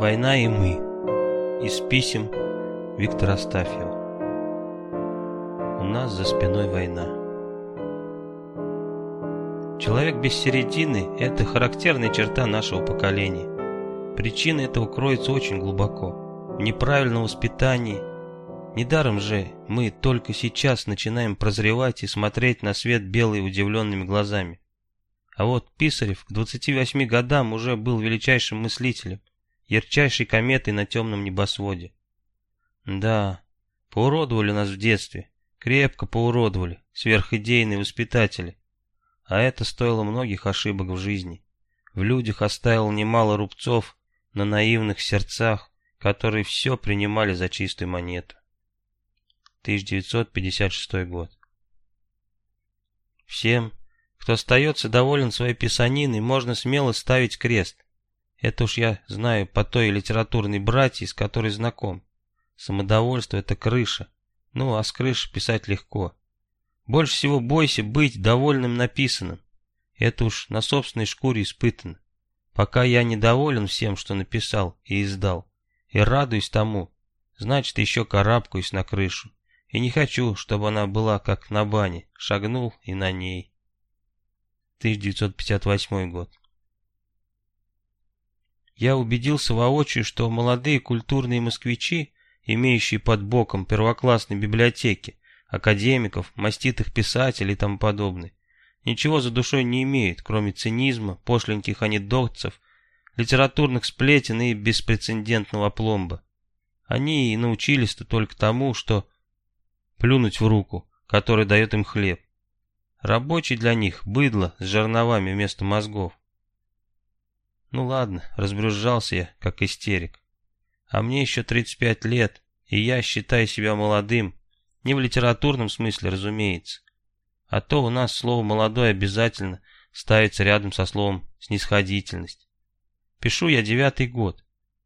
Война и мы. Из писем Виктора Астафьева. У нас за спиной война. Человек без середины – это характерная черта нашего поколения. Причина этого кроется очень глубоко. В неправильном воспитании. Недаром же мы только сейчас начинаем прозревать и смотреть на свет белый удивленными глазами. А вот Писарев к 28 годам уже был величайшим мыслителем, ярчайшей кометой на темном небосводе. Да, поуродовали нас в детстве, крепко поуродовали, сверхидейные воспитатели. А это стоило многих ошибок в жизни. В людях оставил немало рубцов на наивных сердцах, которые все принимали за чистую монету. 1956 год. Всем, кто остается доволен своей писаниной, можно смело ставить крест. Это уж я знаю по той литературной братье, с которой знаком. Самодовольство — это крыша. Ну, а с крыши писать легко. Больше всего бойся быть довольным написанным. Это уж на собственной шкуре испытано. Пока я недоволен всем, что написал и издал, и радуюсь тому, значит, еще карабкаюсь на крышу. И не хочу, чтобы она была как на бане, шагнул и на ней. 1958 год. Я убедился воочию, что молодые культурные москвичи, имеющие под боком первоклассные библиотеки, академиков, маститых писателей и тому подобное, ничего за душой не имеют, кроме цинизма, пошленьких анекдотцев, литературных сплетен и беспрецедентного пломба. Они и научились-то только тому, что плюнуть в руку, который дает им хлеб. Рабочий для них быдло с жерновами вместо мозгов. Ну ладно, разбрюзжался я, как истерик. А мне еще 35 лет, и я считаю себя молодым, не в литературном смысле, разумеется. А то у нас слово «молодой» обязательно ставится рядом со словом «снисходительность». Пишу я девятый год.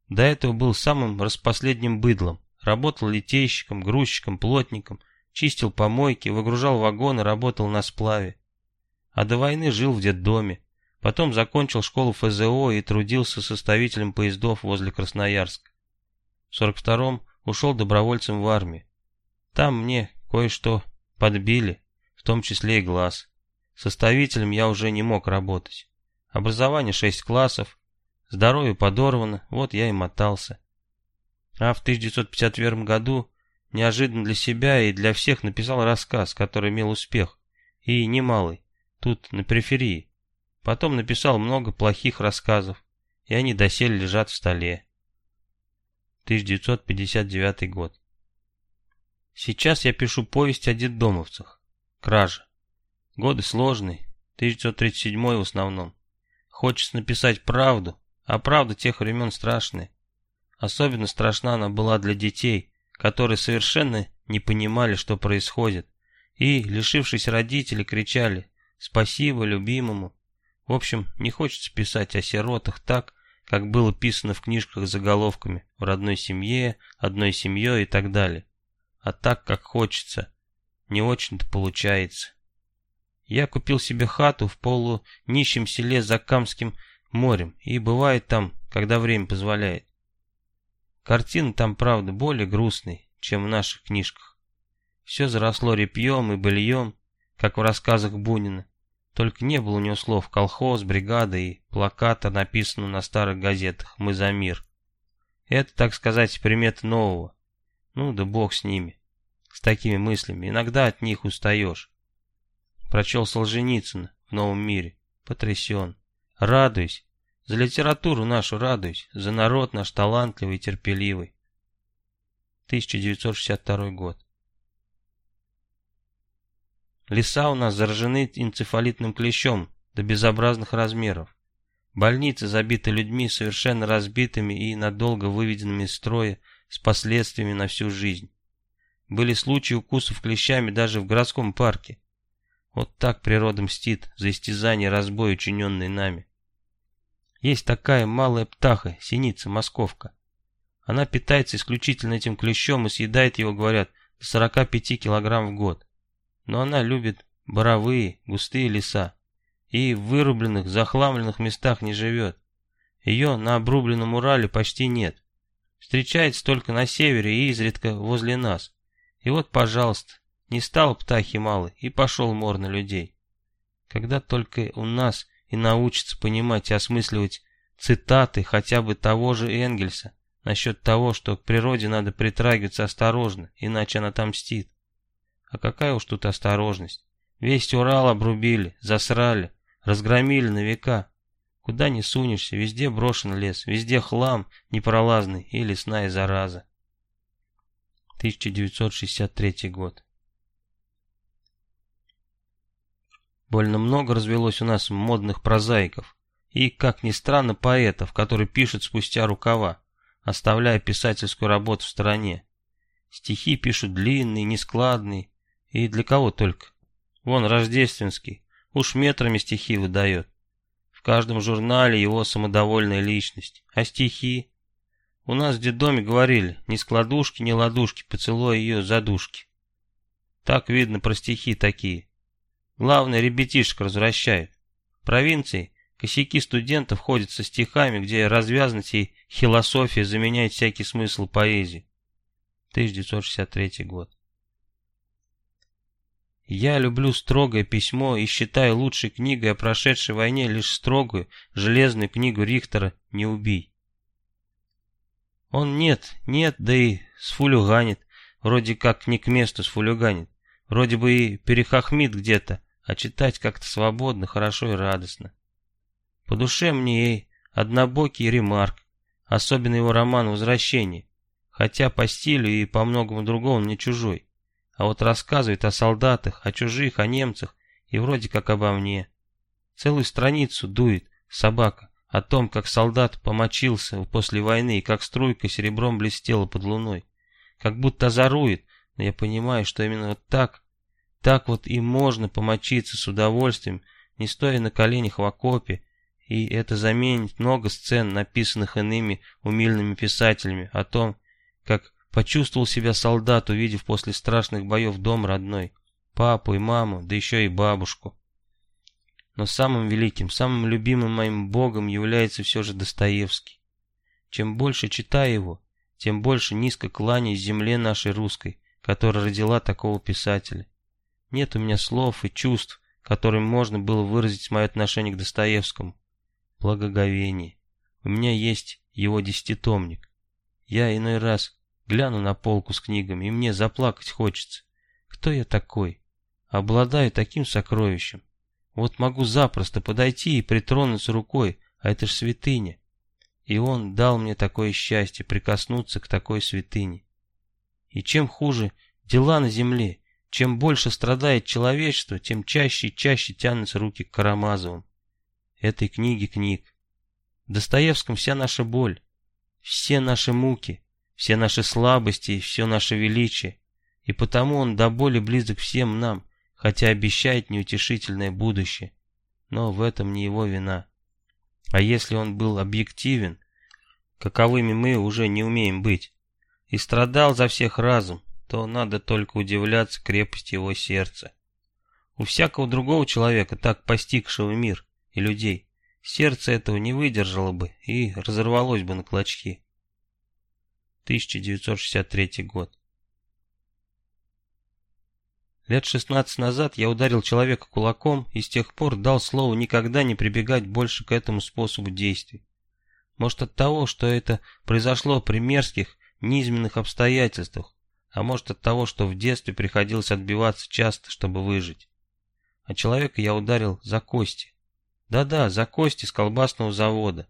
До этого был самым распоследним быдлом. Работал литейщиком, грузчиком, плотником, чистил помойки, выгружал вагоны, работал на сплаве. А до войны жил в детдоме. Потом закончил школу ФЗО и трудился составителем поездов возле Красноярска. В 42-м ушел добровольцем в армию. Там мне кое-что подбили, в том числе и глаз. Составителем я уже не мог работать. Образование 6 классов, здоровье подорвано, вот я и мотался. А в 1951 году неожиданно для себя и для всех написал рассказ, который имел успех, и немалый, тут на периферии. Потом написал много плохих рассказов, и они доселе лежат в столе. 1959 год. Сейчас я пишу повесть о детдомовцах. Кража. Годы сложные, 1937 в основном. Хочется написать правду, а правда тех времен страшная. Особенно страшна она была для детей, которые совершенно не понимали, что происходит, и, лишившись родителей, кричали «Спасибо любимому!» В общем, не хочется писать о сиротах так, как было писано в книжках с заголовками «В родной семье», «Одной семьей» и так далее. А так, как хочется. Не очень-то получается. Я купил себе хату в полунищем селе за Камским морем и бывает там, когда время позволяет. Картины там, правда, более грустные, чем в наших книжках. Все заросло репьем и быльем, как в рассказах Бунина. Только не было у него слов «колхоз», «бригада» и плаката, написанного на старых газетах «Мы за мир». Это, так сказать, примета нового. Ну да бог с ними. С такими мыслями. Иногда от них устаешь. Прочел Солженицына в «Новом мире». Потрясен. Радуюсь. За литературу нашу радуюсь. За народ наш талантливый и терпеливый. 1962 год. Леса у нас заражены энцефалитным клещом до безобразных размеров. Больницы забиты людьми, совершенно разбитыми и надолго выведенными из строя, с последствиями на всю жизнь. Были случаи укусов клещами даже в городском парке. Вот так природа мстит за истязание разбой, учиненный нами. Есть такая малая птаха, синица-московка. Она питается исключительно этим клещом и съедает его, говорят, до 45 килограмм в год но она любит боровые, густые леса и в вырубленных, захламленных местах не живет. Ее на обрубленном Урале почти нет. Встречается только на севере и изредка возле нас. И вот, пожалуйста, не стал птахи малы и пошел мор на людей. Когда только у нас и научится понимать и осмысливать цитаты хотя бы того же Энгельса насчет того, что к природе надо притрагиваться осторожно, иначе она там мстит. А какая уж тут осторожность. Весь Урал обрубили, засрали, разгромили на века. Куда ни сунешься, везде брошен лес, везде хлам непролазный и лесная зараза. 1963 год. Больно много развелось у нас модных прозаиков и, как ни странно, поэтов, которые пишут спустя рукава, оставляя писательскую работу в стороне. Стихи пишут длинные, нескладные, и для кого только. Вон Рождественский, уж метрами стихи выдает каждом журнале его самодовольная личность. А стихи? У нас в детдоме говорили, ни складушки, ни ладушки, поцелуй ее задушки. Так видно про стихи такие. Главное, ребятишек развращает. В провинции косяки студентов ходят со стихами, где развязность и философия заменяет всякий смысл поэзии. 1963 год. Я люблю строгое письмо и считаю лучшей книгой о прошедшей войне лишь строгую, железную книгу Рихтера «Не убий». Он нет, нет, да и сфулюганит, вроде как не к месту сфулюганит, вроде бы и перехохмит где-то, а читать как-то свободно, хорошо и радостно. По душе мне и однобокий ремарк, особенно его роман «Возвращение», хотя по стилю и по многому другому не чужой а вот рассказывает о солдатах, о чужих, о немцах и вроде как обо мне. Целую страницу дует собака о том, как солдат помочился после войны и как струйка серебром блестела под луной. Как будто озарует, но я понимаю, что именно вот так, так вот и можно помочиться с удовольствием, не стоя на коленях в окопе, и это заменит много сцен, написанных иными умильными писателями, о том, как Почувствовал себя солдат, увидев после страшных боев дом родной, папу и маму, да еще и бабушку. Но самым великим, самым любимым моим богом является все же Достоевский. Чем больше читаю его, тем больше низко кланяюсь земле нашей русской, которая родила такого писателя. Нет у меня слов и чувств, которыми можно было выразить мое отношение к Достоевскому. Благоговение. У меня есть его десятитомник. Я иной раз Гляну на полку с книгами, и мне заплакать хочется. Кто я такой? Обладаю таким сокровищем. Вот могу запросто подойти и притронуться рукой, а это ж святыня. И он дал мне такое счастье прикоснуться к такой святыне. И чем хуже дела на земле, чем больше страдает человечество, тем чаще и чаще тянутся руки к Карамазовым. Этой книги книг. В Достоевском вся наша боль, все наши муки, все наши слабости и все наше величие, и потому он до боли близок всем нам, хотя обещает неутешительное будущее. Но в этом не его вина. А если он был объективен, каковыми мы уже не умеем быть, и страдал за всех разум, то надо только удивляться крепости его сердца. У всякого другого человека, так постигшего мир и людей, сердце этого не выдержало бы и разорвалось бы на клочки. 1963 год. Лет 16 назад я ударил человека кулаком и с тех пор дал слово никогда не прибегать больше к этому способу действий. Может от того, что это произошло при мерзких, низменных обстоятельствах, а может от того, что в детстве приходилось отбиваться часто, чтобы выжить. А человека я ударил за кости. Да-да, за кости с колбасного завода.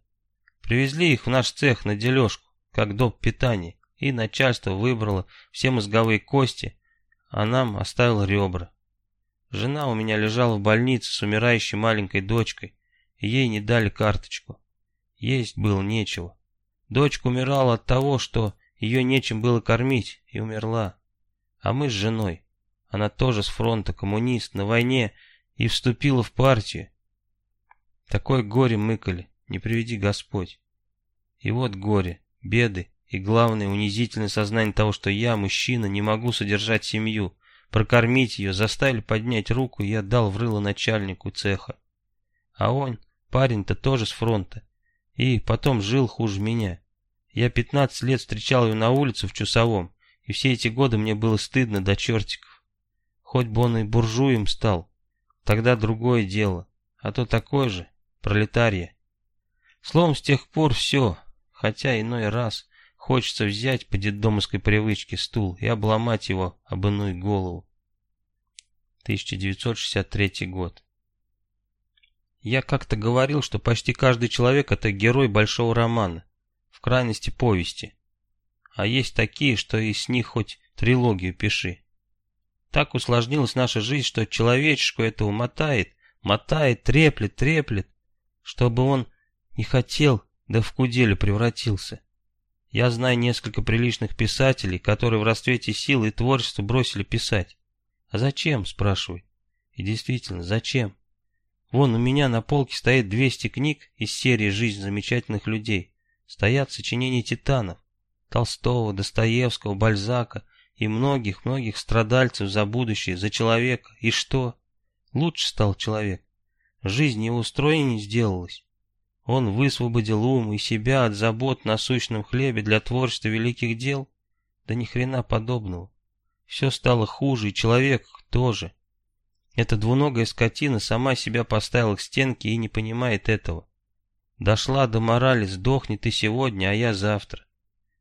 Привезли их в наш цех на дележку как доп. питания, и начальство выбрало все мозговые кости, а нам оставило ребра. Жена у меня лежала в больнице с умирающей маленькой дочкой, и ей не дали карточку. Есть было нечего. Дочка умирала от того, что ее нечем было кормить, и умерла. А мы с женой, она тоже с фронта, коммунист, на войне, и вступила в партию. Такое горе мыкали, не приведи Господь. И вот горе, беды и, главное, унизительное сознание того, что я, мужчина, не могу содержать семью, прокормить ее, заставили поднять руку, и я дал в рыло начальнику цеха. А он, парень-то тоже с фронта, И потом жил хуже меня. Я 15 лет встречал ее на улице в Чусовом, и все эти годы мне было стыдно до чертиков. Хоть бы он и буржуем стал, тогда другое дело, а то такое же, пролетария. Словом, с тех пор все, хотя иной раз хочется взять по детдомовской привычке стул и обломать его об иную голову. 1963 год. Я как-то говорил, что почти каждый человек это герой большого романа, в крайности повести. А есть такие, что и с них хоть трилогию пиши. Так усложнилась наша жизнь, что человечешку этого мотает, мотает, треплет, треплет, чтобы он не хотел, да в куделю превратился. Я знаю несколько приличных писателей, которые в расцвете силы и творчества бросили писать. А зачем, спрашиваю. И действительно, зачем? Вон у меня на полке стоит 200 книг из серии «Жизнь замечательных людей». Стоят сочинения титанов. Толстого, Достоевского, Бальзака и многих-многих страдальцев за будущее, за человека. И что? Лучше стал человек. Жизнь его устроенней сделалась. Он высвободил ум и себя от забот на сущном хлебе для творчества великих дел? Да ни хрена подобного. Все стало хуже, и человек тоже. Эта двуногая скотина сама себя поставила к стенке и не понимает этого. Дошла до морали, сдохнет и сегодня, а я завтра.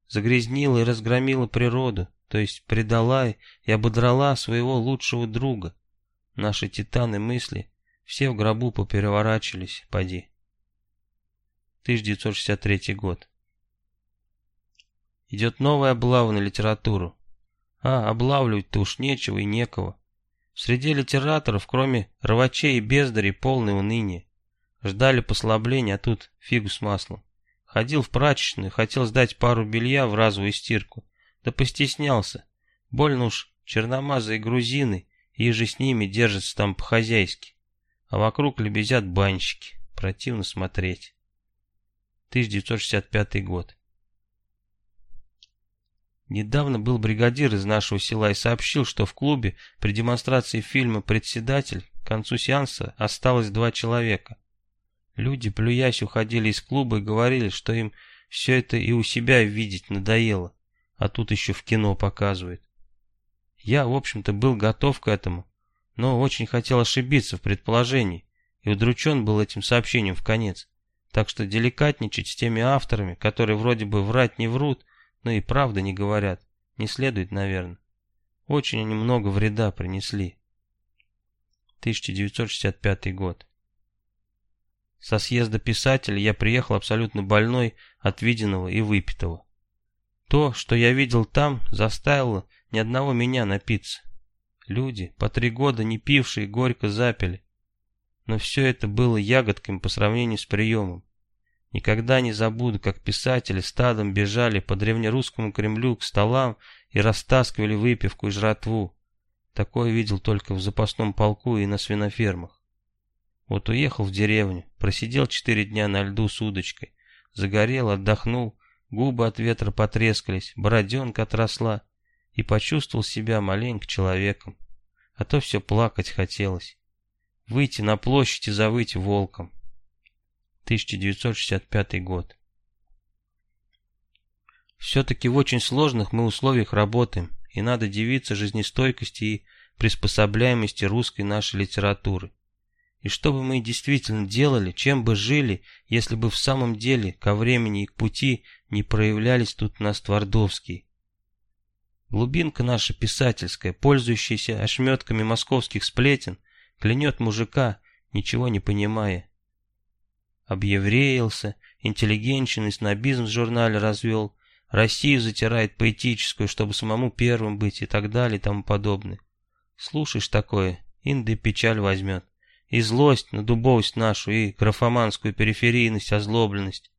Загрязнила и разгромила природу, то есть предала и ободрала своего лучшего друга. Наши титаны мысли все в гробу попереворачивались, поди. 1963 год. Идет новая облава на литературу. А, облавливать-то уж нечего и некого. Среди литераторов, кроме рвачей и бездарей, полное уныние. Ждали послабления, а тут фигу с маслом. Ходил в прачечную, хотел сдать пару белья в разовую стирку. Да постеснялся. Больно уж черномазые грузины, и же с ними держатся там по-хозяйски. А вокруг лебезят банщики. Противно смотреть. 1965 год. Недавно был бригадир из нашего села и сообщил, что в клубе при демонстрации фильма «Председатель» к концу сеанса осталось два человека. Люди, плюясь, уходили из клуба и говорили, что им все это и у себя видеть надоело, а тут еще в кино показывают. Я, в общем-то, был готов к этому, но очень хотел ошибиться в предположении и удручен был этим сообщением в конец. Так что деликатничать с теми авторами, которые вроде бы врать не врут, но и правда не говорят, не следует, наверное. Очень они много вреда принесли. 1965 год. Со съезда писателей я приехал абсолютно больной от виденного и выпитого. То, что я видел там, заставило ни одного меня напиться. Люди, по три года не пившие, горько запили но все это было ягодками по сравнению с приемом. Никогда не забуду, как писатели стадом бежали по древнерусскому Кремлю к столам и растаскивали выпивку и жратву. Такое видел только в запасном полку и на свинофермах. Вот уехал в деревню, просидел четыре дня на льду с удочкой, загорел, отдохнул, губы от ветра потрескались, бороденка отросла и почувствовал себя маленько человеком. А то все плакать хотелось выйти на площадь и завыть волком. 1965 год. Все-таки в очень сложных мы условиях работаем, и надо дивиться жизнестойкости и приспособляемости русской нашей литературы. И что бы мы действительно делали, чем бы жили, если бы в самом деле ко времени и к пути не проявлялись тут нас Твардовские. Глубинка наша писательская, пользующаяся ошметками московских сплетен, Клянет мужика, ничего не понимая. Объевреился, интеллигенщин снобизм в журнале развел, Россию затирает поэтическую, чтобы самому первым быть и так далее и тому подобное. Слушаешь такое, инды печаль возьмет. И злость на дубовость нашу, и графоманскую периферийность, озлобленность,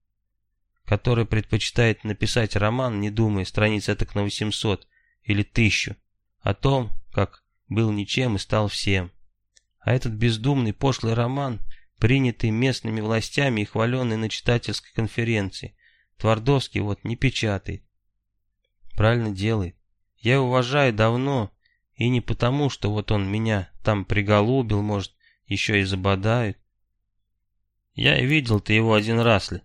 который предпочитает написать роман, не думая, страниц этак на 800 или 1000, о том, как был ничем и стал всем. А этот бездумный пошлый роман, принятый местными властями и хваленный на читательской конференции, Твардовский вот не печатает. Правильно делает. Я уважаю давно, и не потому, что вот он меня там приголубил, может, еще и забодают. Я видел-то его один раз ли.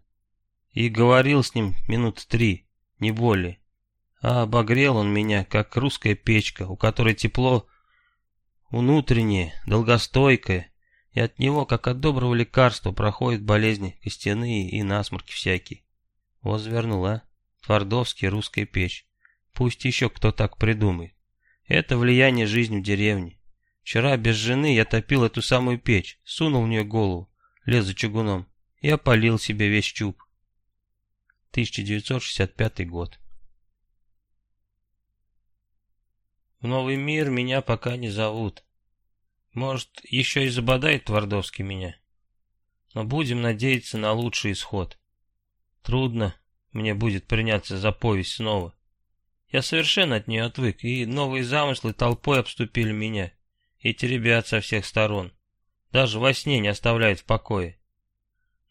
и говорил с ним минут три, не более. А обогрел он меня, как русская печка, у которой тепло внутреннее, долгостойкое, и от него, как от доброго лекарства, проходят болезни костяные и насморки всякие. Вот завернул, а? Твардовский, русская печь. Пусть еще кто так придумает. Это влияние жизни в деревне. Вчера без жены я топил эту самую печь, сунул в нее голову, лез за чугуном и опалил себе весь чуб. 1965 год. В новый мир меня пока не зовут. Может, еще и забодает Твардовский меня. Но будем надеяться на лучший исход. Трудно мне будет приняться за повесть снова. Я совершенно от нее отвык, и новые замыслы толпой обступили меня. Эти ребят со всех сторон. Даже во сне не оставляют в покое.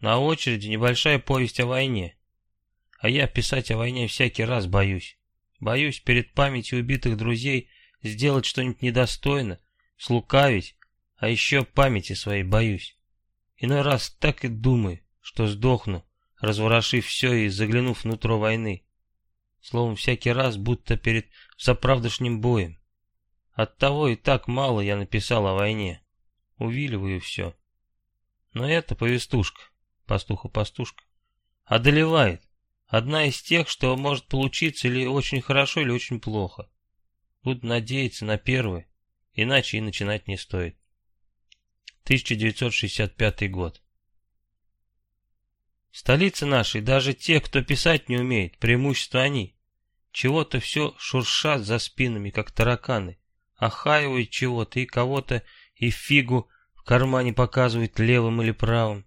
На очереди небольшая повесть о войне. А я писать о войне всякий раз боюсь. Боюсь перед памятью убитых друзей сделать что-нибудь недостойно, слукавить, а еще памяти своей боюсь. Иной раз так и думаю, что сдохну, разворошив все и заглянув внутрь войны. Словом, всякий раз будто перед заправдошним боем. Оттого и так мало я написал о войне. Увиливаю все. Но это повестушка, пастуха-пастушка, одолевает. Одна из тех, что может получиться или очень хорошо, или очень плохо. Буду надеяться на первое, иначе и начинать не стоит. 1965 год. Столица нашей, даже те, кто писать не умеет, преимущество они. Чего-то все шуршат за спинами, как тараканы. Охаивают чего-то и кого-то, и фигу в кармане показывают левым или правым.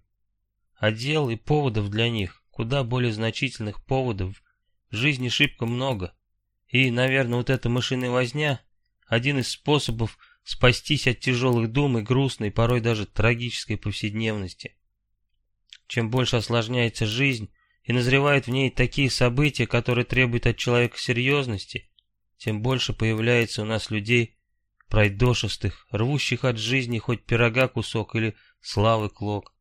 А дел и поводов для них, куда более значительных поводов, в жизни шибко много. И, наверное, вот эта мышиная возня — один из способов спастись от тяжелых дум и грустной, порой даже трагической повседневности. Чем больше осложняется жизнь и назревают в ней такие события, которые требуют от человека серьезности, тем больше появляется у нас людей пройдошистых, рвущих от жизни хоть пирога кусок или славы клок.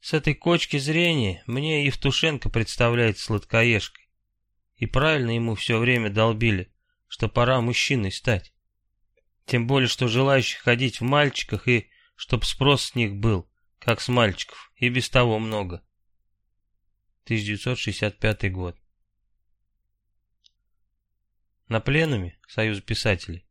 С этой кочки зрения мне Евтушенко представляется сладкоежкой. И правильно ему все время долбили, что пора мужчиной стать. Тем более, что желающих ходить в мальчиках и чтоб спрос с них был, как с мальчиков, и без того много. 1965 год. На пленуме Союза писателей,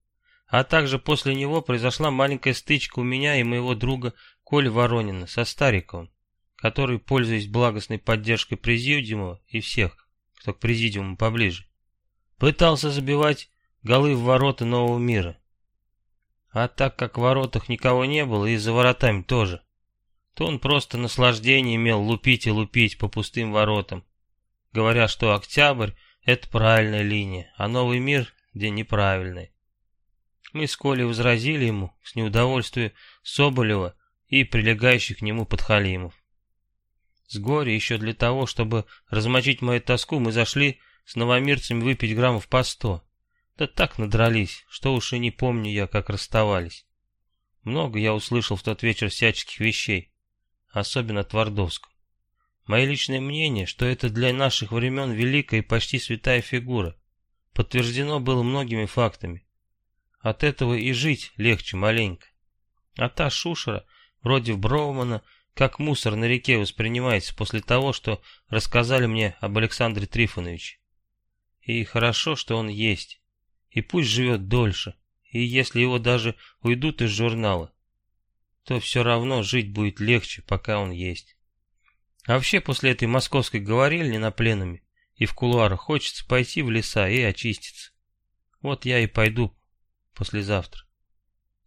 а также после него произошла маленькая стычка у меня и моего друга Коли Воронина со Стариковым, который, пользуясь благостной поддержкой Президиума и всех, кто к президиуму поближе, пытался забивать голы в ворота нового мира. А так как в воротах никого не было и за воротами тоже, то он просто наслаждение имел лупить и лупить по пустым воротам, говоря, что октябрь — это правильная линия, а новый мир — где неправильный. Мы с Колей возразили ему с неудовольствием Соболева и прилегающих к нему подхалимов. С горя еще для того, чтобы размочить мою тоску, мы зашли с новомирцами выпить граммов по сто. Да так надрались, что уж и не помню я, как расставались. Много я услышал в тот вечер всяческих вещей, особенно Твардовском. Мое личное мнение, что это для наших времен великая и почти святая фигура, подтверждено было многими фактами. От этого и жить легче маленько. А та шушера, вроде Броумана, как мусор на реке воспринимается после того, что рассказали мне об Александре Трифоновиче. И хорошо, что он есть. И пусть живет дольше. И если его даже уйдут из журнала, то все равно жить будет легче, пока он есть. А вообще после этой московской говорильни на пленуме и в кулуарах хочется пойти в леса и очиститься. Вот я и пойду послезавтра.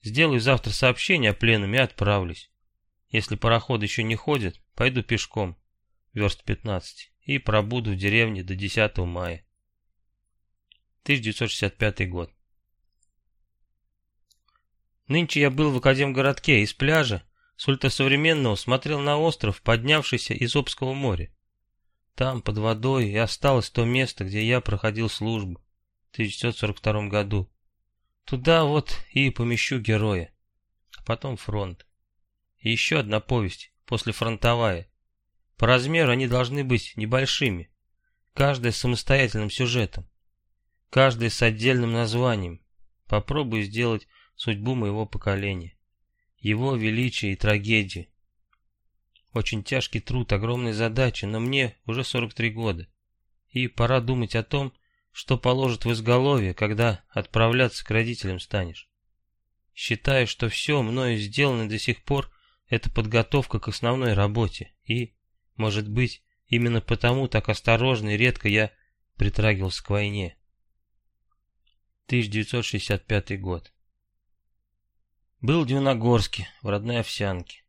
Сделаю завтра сообщение о пленуме и отправлюсь. Если пароход еще не ходит, пойду пешком, верст 15, и пробуду в деревне до 10 мая. 1965 год. Нынче я был в Академгородке, из пляжа, с ультрасовременного, смотрел на остров, поднявшийся из Обского моря. Там, под водой, и осталось то место, где я проходил службу в 1942 году. Туда вот и помещу героя. А потом фронт. И еще одна повесть, послефронтовая. По размеру они должны быть небольшими, каждая с самостоятельным сюжетом, каждая с отдельным названием. Попробую сделать судьбу моего поколения, его величие и трагедию. Очень тяжкий труд, огромная задача, но мне уже 43 года. И пора думать о том, что положит в изголовье, когда отправляться к родителям станешь. Считаю, что все мною сделано до сих пор это подготовка к основной работе, и, может быть, именно потому так осторожно и редко я притрагивался к войне. 1965 год. Был в Дивногорске, в родной Овсянке.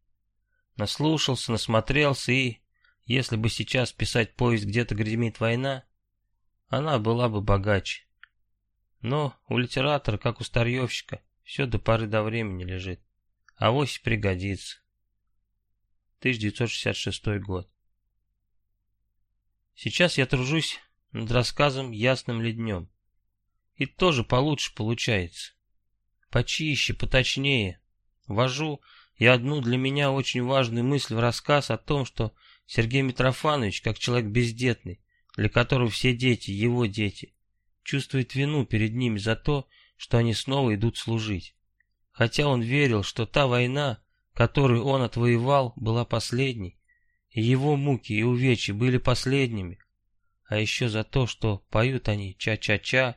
Наслушался, насмотрелся и, если бы сейчас писать повесть «Где-то гремит война», она была бы богаче. Но у литератора, как у старьевщика, все до поры до времени лежит. А вось пригодится. 1966 год. Сейчас я тружусь над рассказом «Ясным ли днем». И тоже получше получается. Почище, поточнее. Вожу и одну для меня очень важную мысль в рассказ о том, что Сергей Митрофанович, как человек бездетный, для которого все дети, его дети, чувствует вину перед ними за то, что они снова идут служить. Хотя он верил, что та война, которую он отвоевал, была последней, и его муки и увечья были последними. А еще за то, что поют они ча-ча-ча,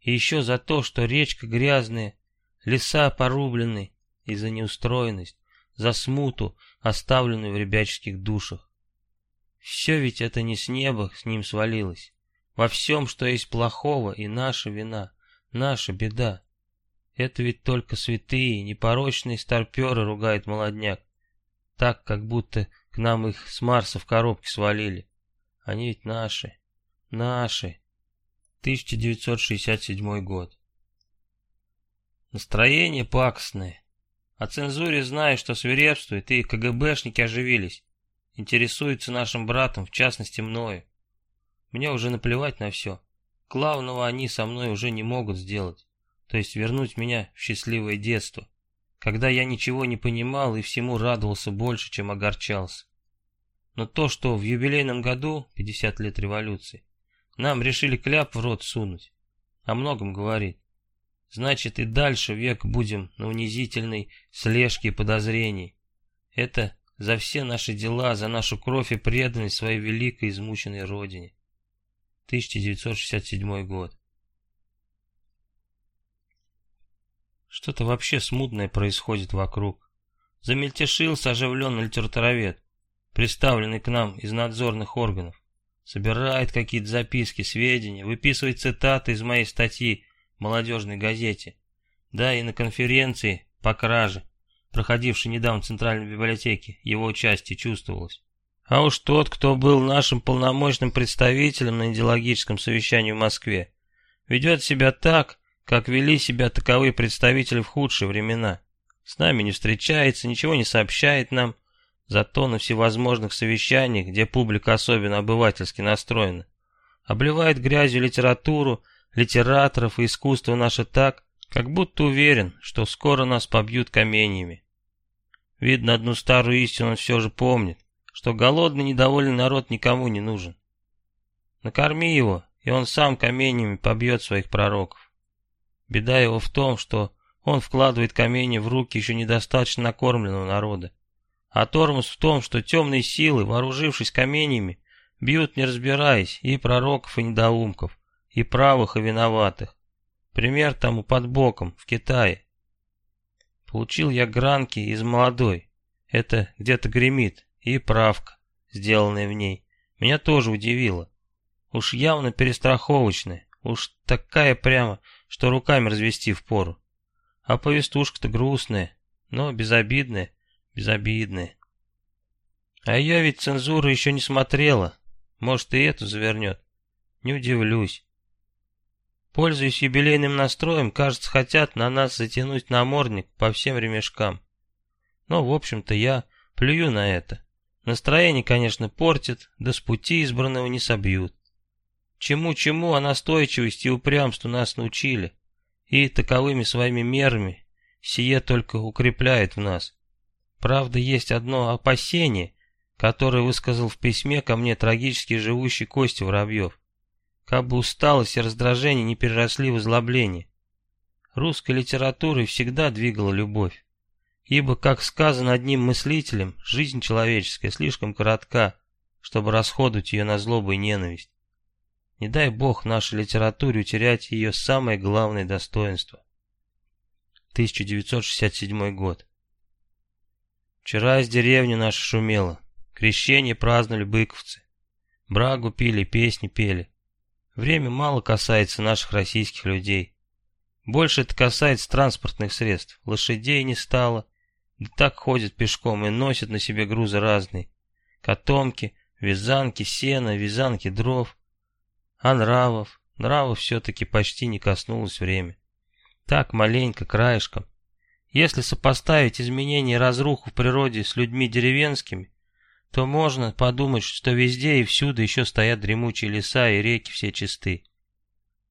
и еще за то, что речка грязная, леса порублены, и за неустроенность, за смуту, оставленную в ребяческих душах. Все ведь это не с неба с ним свалилось. Во всем, что есть плохого, и наша вина, наша беда. Это ведь только святые, непорочные старперы ругает молодняк. Так, как будто к нам их с Марса в коробке свалили. Они ведь наши, наши. 1967 год. Настроение пакостное. О цензуре знаю, что свирепствует, и КГБшники оживились. Интересуются нашим братом, в частности мною. Мне уже наплевать на все. Главного они со мной уже не могут сделать. То есть вернуть меня в счастливое детство, когда я ничего не понимал и всему радовался больше, чем огорчался. Но то, что в юбилейном году, 50 лет революции, нам решили кляп в рот сунуть, о многом говорит. Значит, и дальше век будем на унизительной слежке и подозрений. Это за все наши дела, за нашу кровь и преданность своей великой измученной родине. 1967 год. Что-то вообще смутное происходит вокруг. Замельтешился оживленный литературовед, представленный к нам из надзорных органов. Собирает какие-то записки, сведения, выписывает цитаты из моей статьи в молодежной газете. Да, и на конференции по краже проходивший недавно в Центральной библиотеке, его участие чувствовалось. А уж тот, кто был нашим полномочным представителем на идеологическом совещании в Москве, ведет себя так, как вели себя таковые представители в худшие времена. С нами не встречается, ничего не сообщает нам, зато на всевозможных совещаниях, где публика особенно обывательски настроена, обливает грязью литературу, литераторов и искусство наше так, как будто уверен, что скоро нас побьют каменьями. Видно, одну старую истину он все же помнит, что голодный недовольный народ никому не нужен. Накорми его, и он сам каменьями побьет своих пророков. Беда его в том, что он вкладывает камни в руки еще недостаточно накормленного народа. А тормоз в том, что темные силы, вооружившись каменьями, бьют не разбираясь и пророков, и недоумков, и правых, и виноватых. Пример тому под боком, в Китае. Получил я гранки из молодой. Это где-то гремит. И правка, сделанная в ней. Меня тоже удивило. Уж явно перестраховочная. Уж такая прямо, что руками развести в пору. А повестушка-то грустная, но безобидная, безобидная. А я ведь цензура еще не смотрела. Может, и эту завернет. Не удивлюсь. Пользуясь юбилейным настроем, кажется, хотят на нас затянуть намордник по всем ремешкам. Но, в общем-то, я плюю на это. Настроение, конечно, портит, да с пути избранного не собьют. Чему-чему, а настойчивости и упрямству нас научили. И таковыми своими мерами сие только укрепляет в нас. Правда, есть одно опасение, который высказал в письме ко мне трагически живущий Костя Воробьев. Как бы усталость и раздражение не переросли в озлобление. Русской литературой всегда двигала любовь. Ибо, как сказано одним мыслителем, жизнь человеческая слишком коротка, чтобы расходовать ее на злобу и ненависть. Не дай бог нашей литературе утерять ее самое главное достоинство. 1967 год. Вчера из деревни наша шумела. Крещение праздновали быковцы. Брагу пили, песни пели. Время мало касается наших российских людей. Больше это касается транспортных средств. Лошадей не стало. Да так ходят пешком и носят на себе грузы разные. Котомки, вязанки сена, вязанки дров. А нравов? Нравов все-таки почти не коснулось время. Так, маленько, краешком. Если сопоставить изменения и разруху в природе с людьми деревенскими, то можно подумать, что везде и всюду еще стоят дремучие леса и реки все чисты.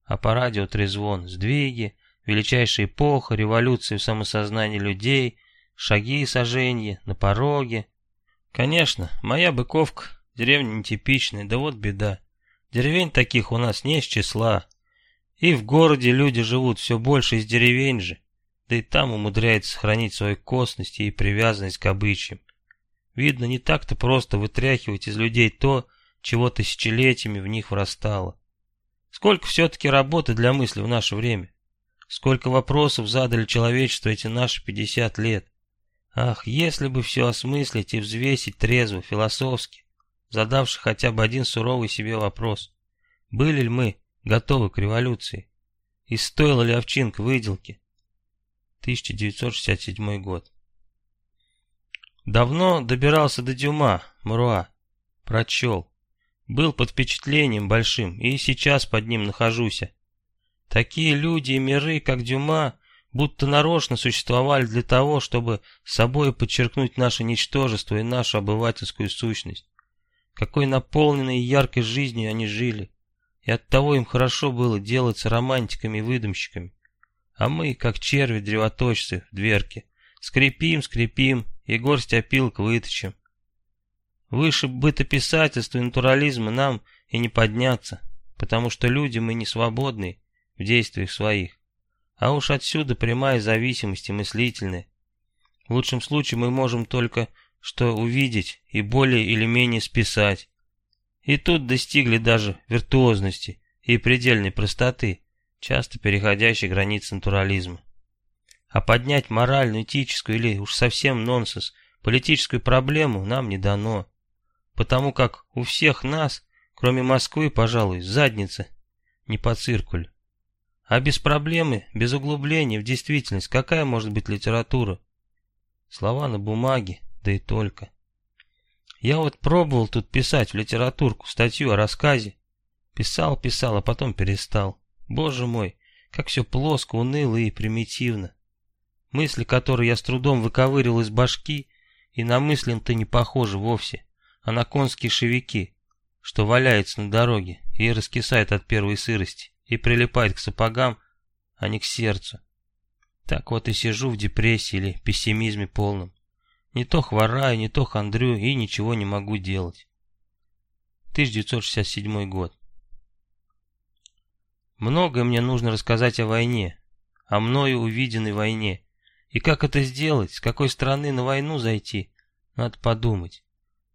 А по радио трезвон, сдвиги, величайшая эпоха, революция в самосознании людей, шаги и сожжения на пороге. Конечно, моя быковка, деревня нетипичная, да вот беда. Деревень таких у нас не из числа. И в городе люди живут все больше из деревень же, да и там умудряются сохранить свою косность и привязанность к обычаям. Видно, не так-то просто вытряхивать из людей то, чего тысячелетиями в них врастало. Сколько все-таки работы для мысли в наше время? Сколько вопросов задали человечеству эти наши 50 лет? Ах, если бы все осмыслить и взвесить трезво, философски, задавши хотя бы один суровый себе вопрос. Были ли мы готовы к революции? И стоила ли овчинка выделки? 1967 год. Давно добирался до Дюма, Муруа. Прочел. Был под впечатлением большим, и сейчас под ним нахожусь. Такие люди и миры, как Дюма, будто нарочно существовали для того, чтобы собой подчеркнуть наше ничтожество и нашу обывательскую сущность. Какой наполненной и яркой жизнью они жили. И оттого им хорошо было делаться романтиками и выдумщиками. А мы, как черви-древоточцы в дверке, скрипим, скрипим, и горсть опилок выточим. Выше бытописательства и натурализма нам и не подняться, потому что люди мы не свободны в действиях своих. А уж отсюда прямая зависимость и мыслительная. В лучшем случае мы можем только что увидеть и более или менее списать. И тут достигли даже виртуозности и предельной простоты, часто переходящей границы натурализма. А поднять моральную, этическую или уж совсем нонсенс, политическую проблему нам не дано. Потому как у всех нас, кроме Москвы, пожалуй, задница не по циркулю. А без проблемы, без углубления в действительность, какая может быть литература? Слова на бумаге, да и только. Я вот пробовал тут писать в литературку статью о рассказе. Писал, писал, а потом перестал. Боже мой, как все плоско, уныло и примитивно. Мысли, которые я с трудом выковыривал из башки, и на мыслям-то не похожи вовсе, а на конские шевики, что валяются на дороге и раскисает от первой сырости, и прилипает к сапогам, а не к сердцу. Так вот и сижу в депрессии или пессимизме полном. Не то хвораю, не то хандрю и ничего не могу делать. 1967 год. Многое мне нужно рассказать о войне, о мною увиденной войне, и как это сделать, с какой стороны на войну зайти, надо подумать.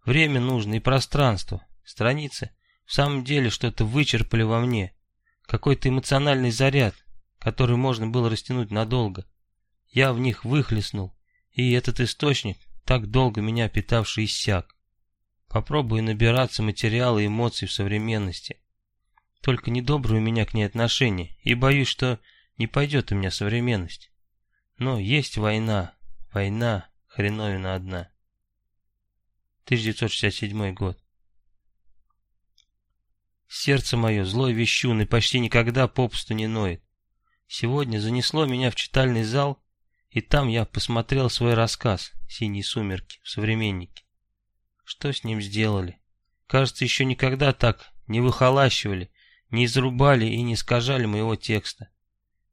Время нужно и пространство. Страницы в самом деле что-то вычерпали во мне. Какой-то эмоциональный заряд, который можно было растянуть надолго. Я в них выхлестнул, и этот источник, так долго меня питавший, иссяк. Попробую набираться материала и эмоций в современности. Только недоброе у меня к ней отношение, и боюсь, что не пойдет у меня современность. Но есть война, война, хреновина одна. 1967 год. Сердце мое, злой вещун, и почти никогда попусту не ноет. Сегодня занесло меня в читальный зал, и там я посмотрел свой рассказ «Синие сумерки» в «Современнике». Что с ним сделали? Кажется, еще никогда так не выхолащивали, не изрубали и не искажали моего текста.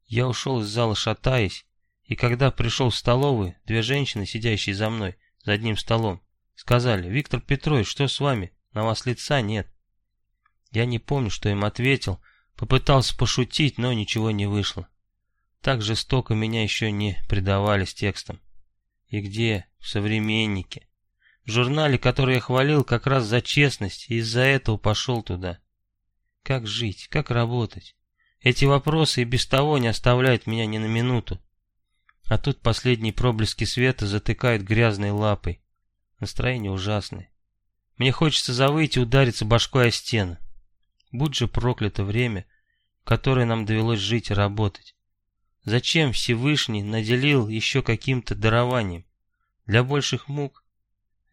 Я ушел из зала шатаясь, и когда пришел в столовую, две женщины, сидящие за мной, за одним столом, Сказали, Виктор Петрович, что с вами? На вас лица нет. Я не помню, что им ответил. Попытался пошутить, но ничего не вышло. Так жестоко меня еще не предавали с текстом. И где? В «Современнике». В журнале, который я хвалил как раз за честность, и из-за этого пошел туда. Как жить? Как работать? Эти вопросы и без того не оставляют меня ни на минуту. А тут последние проблески света затыкают грязной лапой. Настроение ужасное. Мне хочется завыть и удариться башкой о стену. Будь же проклято время, в которое нам довелось жить и работать. Зачем Всевышний наделил еще каким-то дарованием? Для больших мук?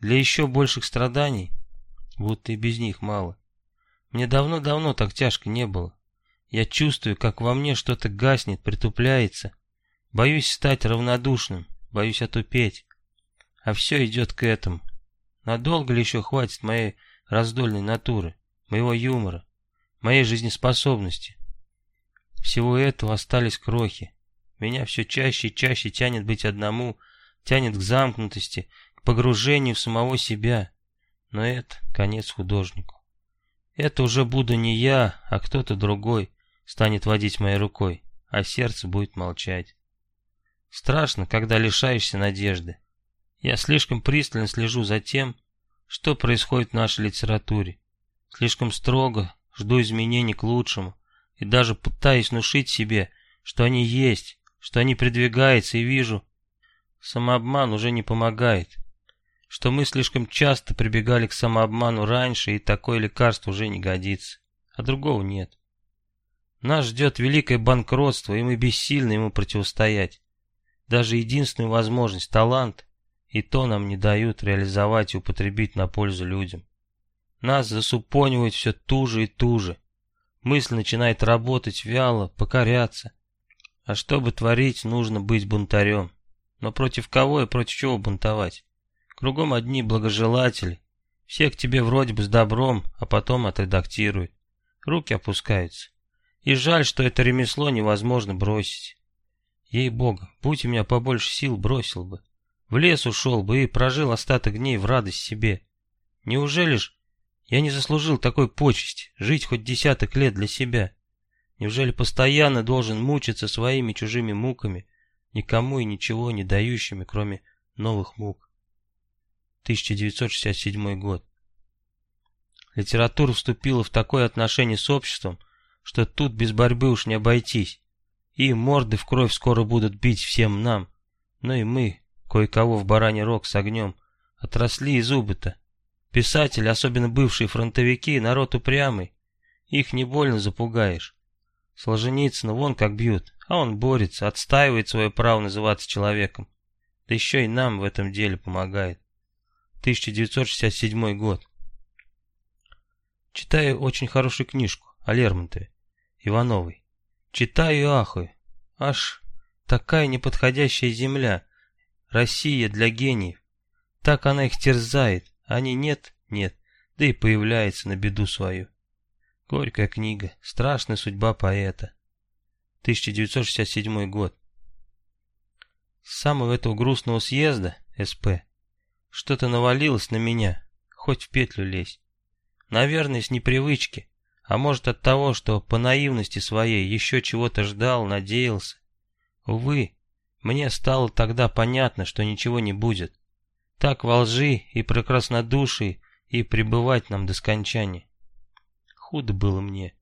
Для еще больших страданий? Будто и без них мало. Мне давно-давно так тяжко не было. Я чувствую, как во мне что-то гаснет, притупляется. Боюсь стать равнодушным, боюсь отупеть. А все идет к этому. Надолго ли еще хватит моей раздольной натуры, моего юмора, моей жизнеспособности? Всего этого остались крохи. Меня все чаще и чаще тянет быть одному, тянет к замкнутости, к погружению в самого себя. Но это конец художнику. Это уже буду не я, а кто-то другой станет водить моей рукой, а сердце будет молчать. Страшно, когда лишаешься надежды. Я слишком пристально слежу за тем, что происходит в нашей литературе. Слишком строго жду изменений к лучшему и даже пытаюсь внушить себе, что они есть, что они придвигаются и вижу. Самообман уже не помогает. Что мы слишком часто прибегали к самообману раньше, и такое лекарство уже не годится. А другого нет. Нас ждет великое банкротство, и мы бессильны ему противостоять. Даже единственную возможность, талант, и то нам не дают реализовать и употребить на пользу людям. Нас засупонивают все туже и туже. Мысль начинает работать вяло, покоряться. А чтобы творить, нужно быть бунтарем. Но против кого и против чего бунтовать? Кругом одни благожелатели. Все к тебе вроде бы с добром, а потом отредактируют. Руки опускаются. И жаль, что это ремесло невозможно бросить. Ей-богу, будь у меня побольше сил, бросил бы. В лес ушел бы и прожил остаток дней в радость себе. Неужели ж я не заслужил такой почести, жить хоть десяток лет для себя? Неужели постоянно должен мучиться своими чужими муками, никому и ничего не дающими, кроме новых мук? 1967 год. Литература вступила в такое отношение с обществом, что тут без борьбы уж не обойтись. И морды в кровь скоро будут бить всем нам. Но и мы, кое-кого в бараний рог с огнем, отросли и зубы-то. Писатели, особенно бывшие фронтовики, народ упрямый. Их не больно запугаешь. Солженицына вон как бьют, а он борется, отстаивает свое право называться человеком. Да еще и нам в этом деле помогает. 1967 год. Читаю очень хорошую книжку о Лермонтове. Ивановой. Читаю и ахаю. Аж такая неподходящая земля. Россия для гениев. Так она их терзает. Они нет, нет. Да и появляется на беду свою. Горькая книга. Страшная судьба поэта. 1967 год. С самого этого грустного съезда, СП, что-то навалилось на меня. Хоть в петлю лезь. Наверное, с непривычки. А может от того, что по наивности своей еще чего-то ждал, надеялся. Увы, мне стало тогда понятно, что ничего не будет. Так во лжи и прекраснодушии и пребывать нам до скончания. Худо было мне.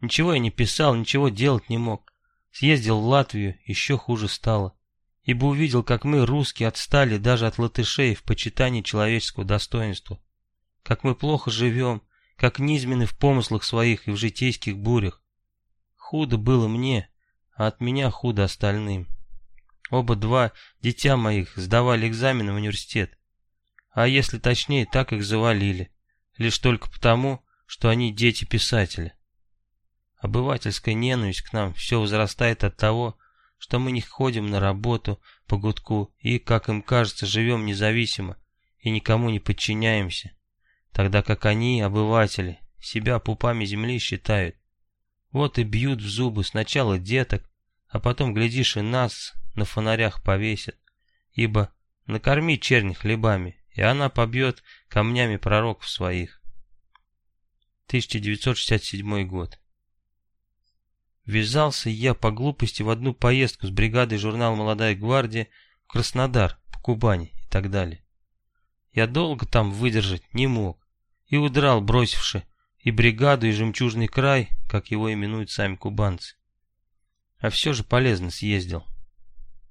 Ничего я не писал, ничего делать не мог. Съездил в Латвию, еще хуже стало. Ибо увидел, как мы, русские, отстали даже от латышей в почитании человеческого достоинства. Как мы плохо живем, как низменны в помыслах своих и в житейских бурях. Худо было мне, а от меня худо остальным. Оба два дитя моих сдавали экзамены в университет. А если точнее, так их завалили. Лишь только потому, что они дети писателя. Обывательская ненависть к нам все возрастает от того, что мы не ходим на работу по гудку и, как им кажется, живем независимо и никому не подчиняемся тогда как они, обыватели, себя пупами земли считают. Вот и бьют в зубы сначала деток, а потом, глядишь, и нас на фонарях повесят. Ибо накорми черни хлебами, и она побьет камнями пророков своих. 1967 год. Ввязался я по глупости в одну поездку с бригадой журнала «Молодая гвардия» в Краснодар, по Кубани и так далее. Я долго там выдержать не мог и удрал, бросивши и бригаду, и жемчужный край, как его именуют сами кубанцы. А все же полезно съездил.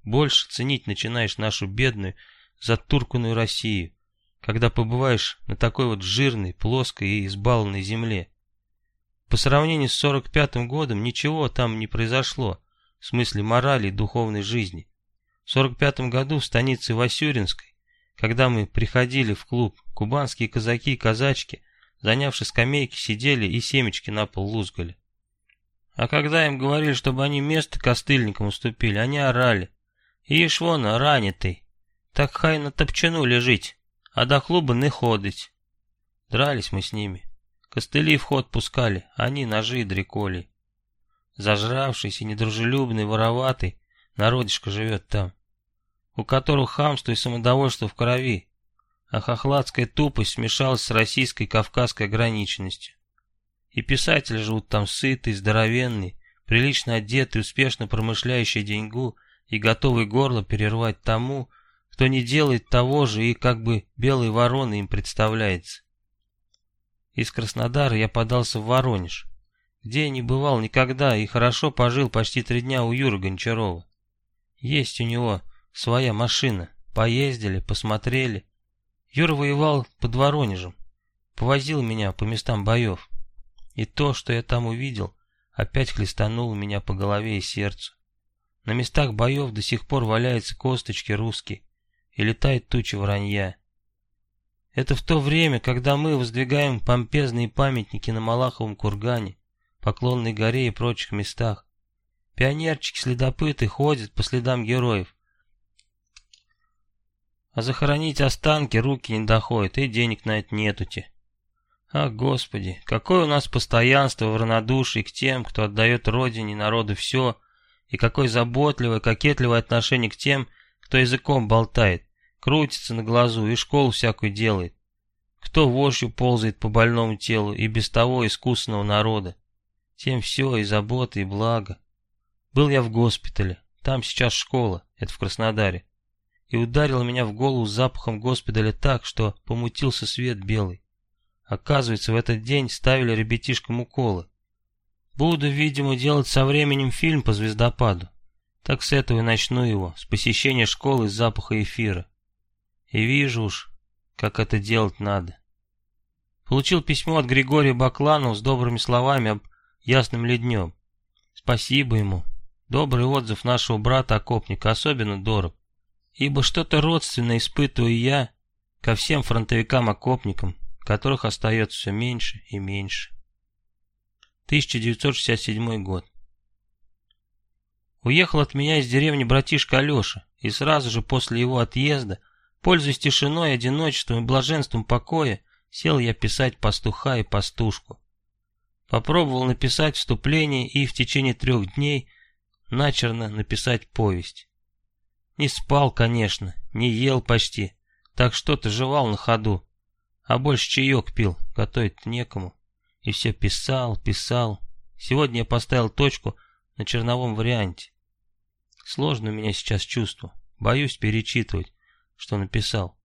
Больше ценить начинаешь нашу бедную, затурканную Россию, когда побываешь на такой вот жирной, плоской и избалованной земле. По сравнению с 45-м годом ничего там не произошло, в смысле морали и духовной жизни. В 45-м году в станице Васюринской, когда мы приходили в клуб, кубанские казаки и казачки, занявши скамейки, сидели и семечки на пол лузгали. А когда им говорили, чтобы они место костыльникам уступили, они орали. «Ишь вон, ранитый, так хай на топчану лежить, а до клуба не ходить». Дрались мы с ними. Костыли в ход пускали, они ножи дреколи. Зажравшийся, недружелюбный, вороватый, народишко живет там, у которого хамство и самодовольство в крови, а хохладская тупость смешалась с российской кавказской ограниченностью. И писатели живут там сытые, здоровенные, прилично одетые, успешно промышляющие деньгу и готовые горло перервать тому, кто не делает того же и как бы белой вороной им представляется. Из Краснодара я подался в Воронеж, где я не бывал никогда и хорошо пожил почти три дня у Юры Гончарова. Есть у него своя машина. Поездили, посмотрели. Юра воевал под Воронежем. Повозил меня по местам боев. И то, что я там увидел, опять хлестануло меня по голове и сердцу. На местах боев до сих пор валяются косточки русские, и летает туча вранья. Это в то время, когда мы воздвигаем помпезные памятники на Малаховом кургане, Поклонной горе и прочих местах. Пионерчики-следопыты ходят по следам героев. А захоронить останки руки не доходят, и денег на это нетути. Ах, Господи, какое у нас постоянство в равнодушии к тем, кто отдает Родине и народу все, и какое заботливое, кокетливое отношение к тем, кто языком болтает, крутится на глазу и школу всякую делает. Кто вошью ползает по больному телу и без того искусного народа. Тем все и забота, и благо. Был я в госпитале, там сейчас школа, это в Краснодаре. И ударил меня в голову запахом госпиталя так, что помутился свет белый. Оказывается, в этот день ставили ребятишкам уколы. Буду, видимо, делать со временем фильм по звездопаду. Так с этого и начну его, с посещения школы с запаха эфира. И вижу уж, как это делать надо. Получил письмо от Григория Бакланова с добрыми словами об ясным ли днем. Спасибо ему. Добрый отзыв нашего брата-окопника особенно дорог. Ибо что-то родственное испытываю я ко всем фронтовикам-окопникам, которых остается все меньше и меньше. 1967 год. Уехал от меня из деревни братишка Алеша, и сразу же после его отъезда Пользуясь тишиной, одиночеством и блаженством покоя, сел я писать пастуха и пастушку. Попробовал написать вступление и в течение трех дней начерно написать повесть. Не спал, конечно, не ел почти, так что-то жевал на ходу, а больше чаек пил, готовить некому. И все писал, писал. Сегодня я поставил точку на черновом варианте. Сложно у меня сейчас чувство, боюсь перечитывать что написал.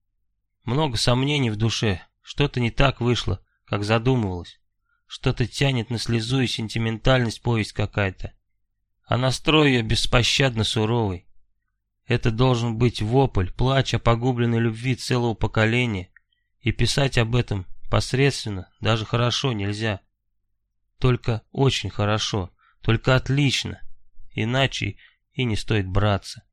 Много сомнений в душе, что-то не так вышло, как задумывалось. Что-то тянет на слезу и сентиментальность повесть какая-то. А настрой ее беспощадно суровый. Это должен быть вопль, плач о погубленной любви целого поколения. И писать об этом посредственно, даже хорошо нельзя. Только очень хорошо, только отлично. Иначе и не стоит браться.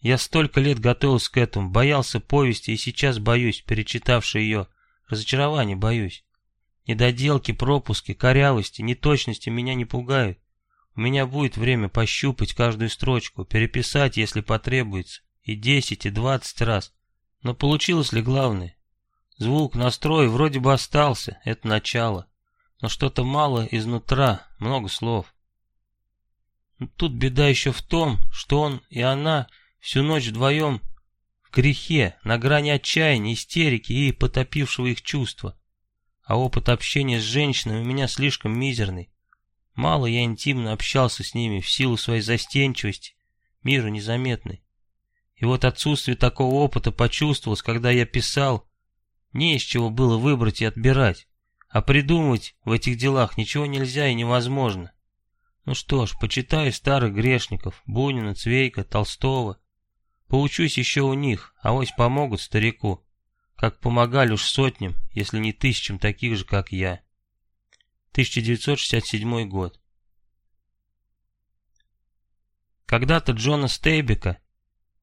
Я столько лет готовился к этому, боялся повести и сейчас боюсь, перечитавши ее. Разочарования боюсь. Недоделки, пропуски, корявости, неточности меня не пугают. У меня будет время пощупать каждую строчку, переписать, если потребуется, и десять, и двадцать раз. Но получилось ли главное? Звук, настрой вроде бы остался, это начало. Но что-то мало изнутра, много слов. Но тут беда еще в том, что он и она Всю ночь вдвоем в грехе, на грани отчаяния, истерики и потопившего их чувства. А опыт общения с женщинами у меня слишком мизерный. Мало я интимно общался с ними в силу своей застенчивости, миру незаметной. И вот отсутствие такого опыта почувствовалось, когда я писал, не из чего было выбрать и отбирать, а придумать в этих делах ничего нельзя и невозможно. Ну что ж, почитаю старых грешников, Бунина, Цвейка, Толстого. Поучусь еще у них, а авось помогут старику, как помогали уж сотням, если не тысячам таких же, как я. 1967 год. Когда-то Джона Стейбека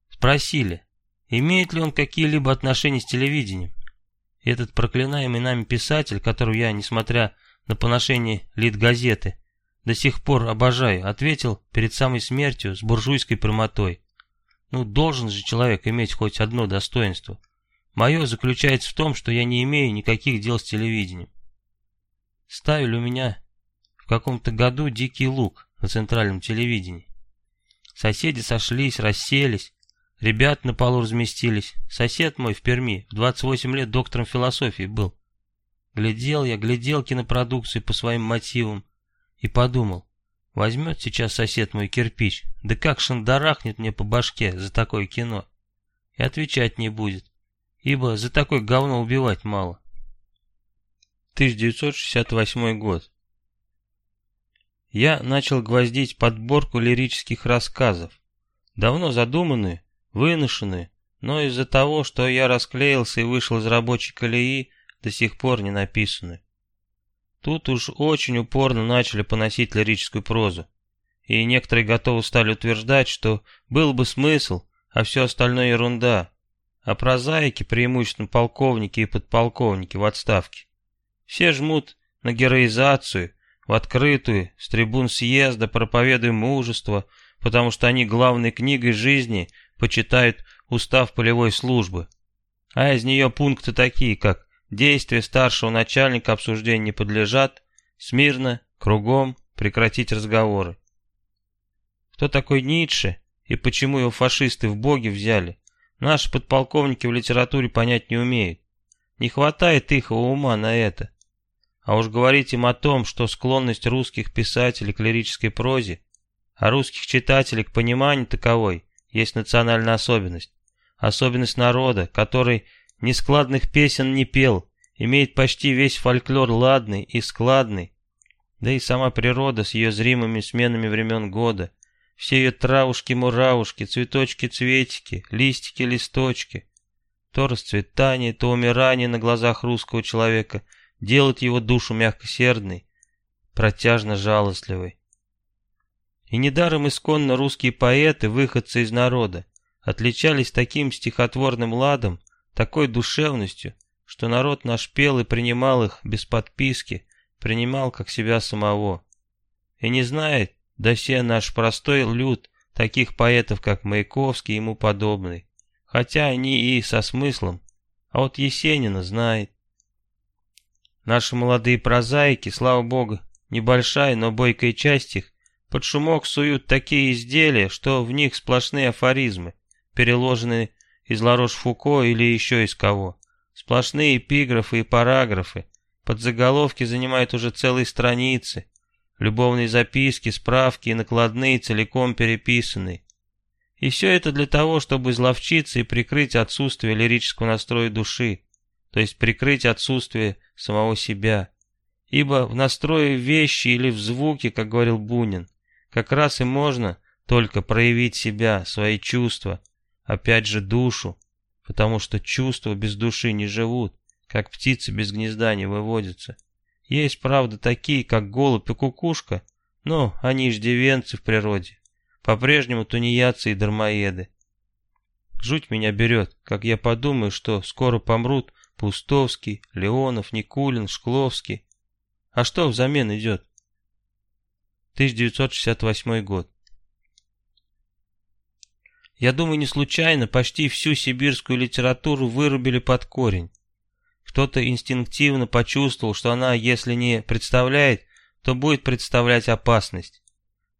спросили, имеет ли он какие-либо отношения с телевидением. И этот проклинаемый нами писатель, которого я, несмотря на поношение лид-газеты, до сих пор обожаю, ответил перед самой смертью с буржуйской прямотой. Ну, должен же человек иметь хоть одно достоинство. Мое заключается в том, что я не имею никаких дел с телевидением. Ставили у меня в каком-то году дикий лук на центральном телевидении. Соседи сошлись, расселись, ребят на полу разместились. Сосед мой в Перми в 28 лет доктором философии был. Глядел я, глядел кинопродукцию по своим мотивам и подумал, возьмет сейчас сосед мой кирпич, да как шандарахнет мне по башке за такое кино. И отвечать не будет, ибо за такое говно убивать мало. 1968 год. Я начал гвоздить подборку лирических рассказов, давно задуманные, выношенные, но из-за того, что я расклеился и вышел из рабочей колеи, до сих пор не написаны. Тут уж очень упорно начали поносить лирическую прозу, и некоторые готовы стали утверждать, что был бы смысл, а все остальное ерунда, а прозаики преимущественно полковники и подполковники в отставке. Все жмут на героизацию, в открытую, с трибун съезда, проповедуя мужество, потому что они главной книгой жизни почитают устав полевой службы. А из нее пункты такие, как действия старшего начальника обсуждению не подлежат, смирно, кругом, прекратить разговоры. Кто такой Ницше и почему его фашисты в боги взяли, наши подполковники в литературе понять не умеют. Не хватает их ума на это. А уж говорить им о том, что склонность русских писателей к лирической прозе, а русских читателей к пониманию таковой, есть национальная особенность. Особенность народа, который нескладных песен не пел, имеет почти весь фольклор ладный и складный, да и сама природа с ее зримыми сменами времен года, все ее травушки-муравушки, цветочки-цветики, листики-листочки, то расцветание, то умирание на глазах русского человека – делает его душу мягкосердной, протяжно-жалостливой. И недаром исконно русские поэты, выходцы из народа, отличались таким стихотворным ладом, такой душевностью, что народ наш пел и принимал их без подписки, принимал как себя самого. И не знает досе наш простой люд таких поэтов, как Маяковский ему подобный, хотя они и со смыслом, а вот Есенина знает. Наши молодые прозаики, слава богу, небольшая, но бойкая часть их, под шумок суют такие изделия, что в них сплошные афоризмы, переложенные из Ларош Фуко или еще из кого. Сплошные эпиграфы и параграфы, подзаголовки занимают уже целые страницы, любовные записки, справки и накладные целиком переписанные. И все это для того, чтобы изловчиться и прикрыть отсутствие лирического настроя души, то есть прикрыть отсутствие самого себя. Ибо в настрое вещи или в звуке, как говорил Бунин, как раз и можно только проявить себя, свои чувства, опять же душу, потому что чувства без души не живут, как птицы без гнезда не выводятся. Есть, правда, такие, как голубь и кукушка, но они иждивенцы в природе, по-прежнему тунеядцы и дармоеды. Жуть меня берет, как я подумаю, что скоро помрут Пустовский, Леонов, Никулин, Шкловский. А что взамен идет? 1968 год. Я думаю, не случайно почти всю сибирскую литературу вырубили под корень. Кто-то инстинктивно почувствовал, что она, если не представляет, то будет представлять опасность.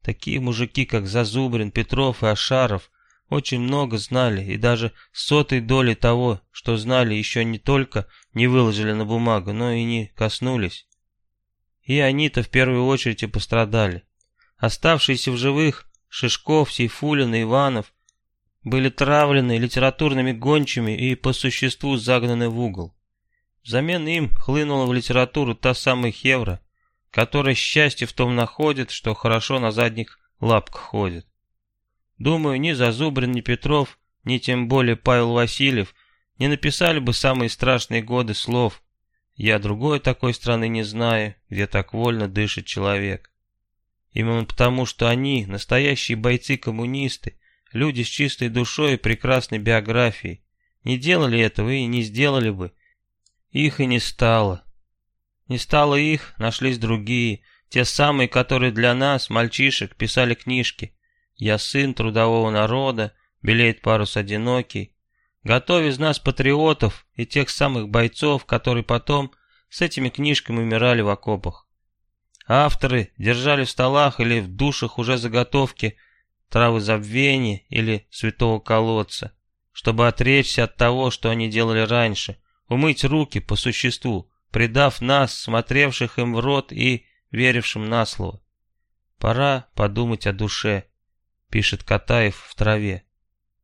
Такие мужики, как Зазубрин, Петров и Ашаров, очень много знали, и даже сотой доли того, что знали, еще не только не выложили на бумагу, но и не коснулись. И они-то в первую очередь и пострадали. Оставшиеся в живых Шишков, Сейфулин и Иванов были травлены литературными гончими и по существу загнаны в угол. Взамен им хлынула в литературу та самая Хевра, которая счастье в том находит, что хорошо на задних лапках ходит. Думаю, ни Зазубрин, ни Петров, ни тем более Павел Васильев не написали бы самые страшные годы слов «Я другой такой страны не знаю, где так вольно дышит человек». Именно потому, что они, настоящие бойцы-коммунисты, люди с чистой душой и прекрасной биографией, не делали этого и не сделали бы. Их и не стало. Не стало их, нашлись другие, те самые, которые для нас, мальчишек, писали книжки. «Я сын трудового народа», «Белеет парус одинокий», готовь из нас патриотов и тех самых бойцов, которые потом с этими книжками умирали в окопах. Авторы держали в столах или в душах уже заготовки травы забвения или святого колодца, чтобы отречься от того, что они делали раньше, умыть руки по существу, предав нас, смотревших им в рот и верившим на слово. «Пора подумать о душе», — пишет Катаев в траве.